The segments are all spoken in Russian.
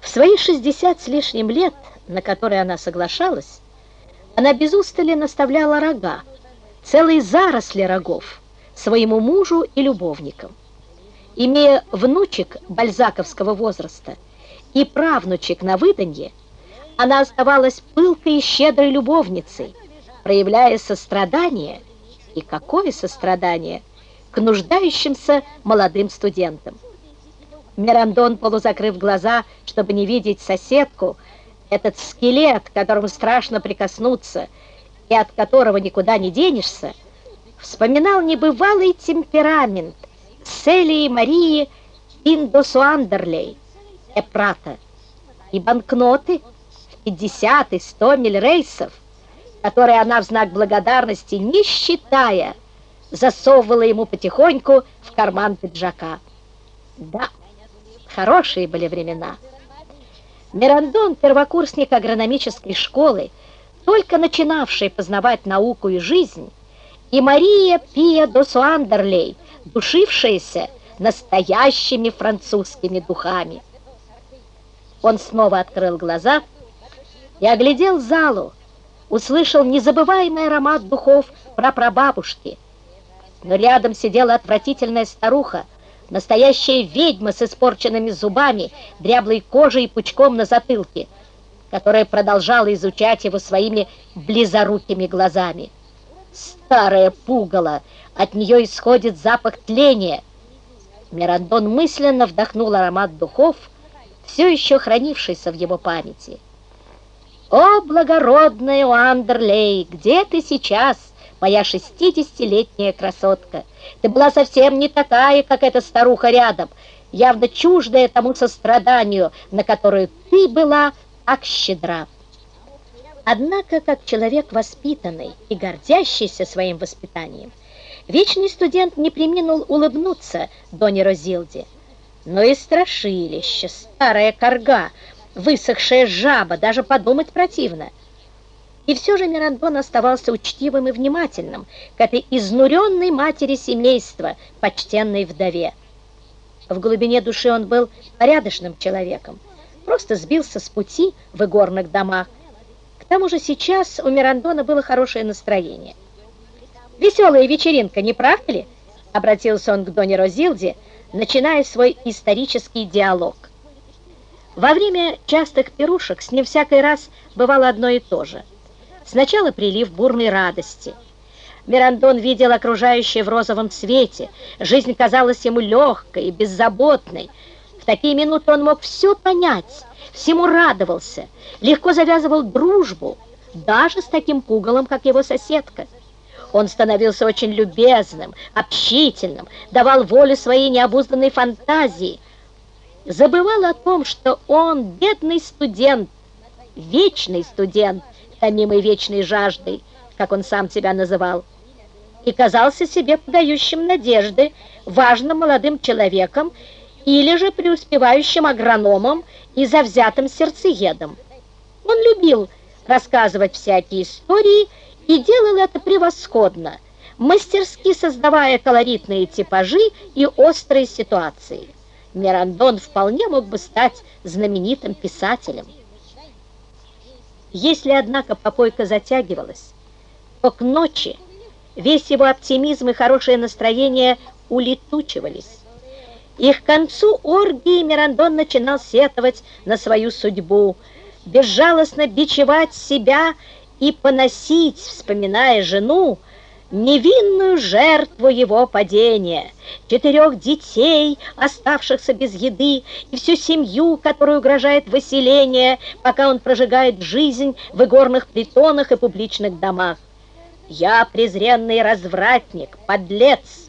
В свои 60 с лишним лет, на которые она соглашалась, она без устали наставляла рога, целые заросли рогов, своему мужу и любовникам. Имея внучек бальзаковского возраста и правнучек на выданье, она оставалась пылкой и щедрой любовницей, проявляя сострадание, и какое сострадание, к нуждающимся молодым студентам. Мирандон, полузакрыв глаза, чтобы не видеть соседку, этот скелет, к которому страшно прикоснуться и от которого никуда не денешься, вспоминал небывалый темперамент Селии Марии Индосуандерлей, Эпрата, и банкноты в 50 и 100 мильрейсов, которые она в знак благодарности, не считая, засовывала ему потихоньку в карман пиджака. Да, хорошие были времена. Мирандон, первокурсник агрономической школы, только начинавший познавать науку и жизнь, и Мария Пия Досуандерлей, душившаяся настоящими французскими духами. Он снова открыл глаза и оглядел залу, услышал незабываемый аромат духов прапрабабушки, но рядом сидела отвратительная старуха, настоящая ведьма с испорченными зубами, дряблой кожей и пучком на затылке, которая продолжала изучать его своими близорукими глазами. Старая пугало, от нее исходит запах тления. Мирандон мысленно вдохнул аромат духов, все еще хранившийся в его памяти. «О, благородная Уандерлей, где ты сейчас, моя шестидесятилетняя красотка?» Ты была совсем не такая, как эта старуха рядом, явно чуждая тому состраданию, на которое ты была так щедра. Однако, как человек воспитанный и гордящийся своим воспитанием, вечный студент не приминул улыбнуться Доне Розилде. Но и страшилище, старая корга, высохшая жаба, даже подумать противно — и все же Мирандон оставался учтивым и внимательным к этой изнуренной матери семейства, почтенной вдове. В глубине души он был порядочным человеком, просто сбился с пути в игорных домах. К тому же сейчас у Мирандона было хорошее настроение. «Веселая вечеринка, не правда ли?» — обратился он к Доне Розилде, начиная свой исторический диалог. Во время частых пирушек с ним всякий раз бывало одно и то же — Сначала прилив бурной радости. Мирандон видел окружающее в розовом цвете. Жизнь казалась ему легкой и беззаботной. В такие минуты он мог все понять, всему радовался, легко завязывал дружбу, даже с таким пугалом, как его соседка. Он становился очень любезным, общительным, давал волю своей необузданной фантазии, забывал о том, что он бедный студент, вечный студент, томимой вечной жаждой, как он сам себя называл, и казался себе подающим надежды важным молодым человеком или же преуспевающим агрономом и завзятым сердцеедом. Он любил рассказывать всякие истории и делал это превосходно, мастерски создавая колоритные типажи и острые ситуации. Мирандон вполне мог бы стать знаменитым писателем. Если, однако, попойка затягивалась, то к ночи весь его оптимизм и хорошее настроение улетучивались. И к концу оргии Мирандон начинал сетовать на свою судьбу, безжалостно бичевать себя и поносить, вспоминая жену, невинную жертву его падения, четырех детей, оставшихся без еды, и всю семью, которой угрожает выселение, пока он прожигает жизнь в игорных притонах и публичных домах. Я презренный развратник, подлец.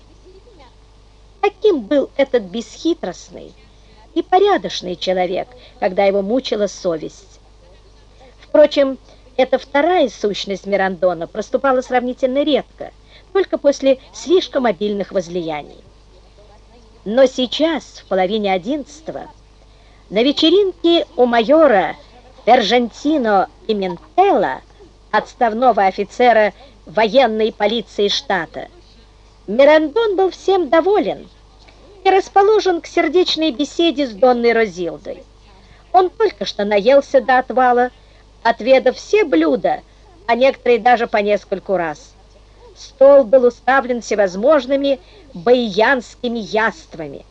Каким был этот бесхитростный и порядочный человек, когда его мучила совесть? Впрочем, эта вторая сущность Мирандона проступала сравнительно редко, только после слишком обильных возлияний. Но сейчас, в половине одиннадцатого, на вечеринке у майора Пержентино Пиментелла, отставного офицера военной полиции штата, Мирандон был всем доволен и расположен к сердечной беседе с Донной Розилдой. Он только что наелся до отвала, отведав все блюда, а некоторые даже по нескольку раз. Стол был уставлен всевозможными баянскими яствами –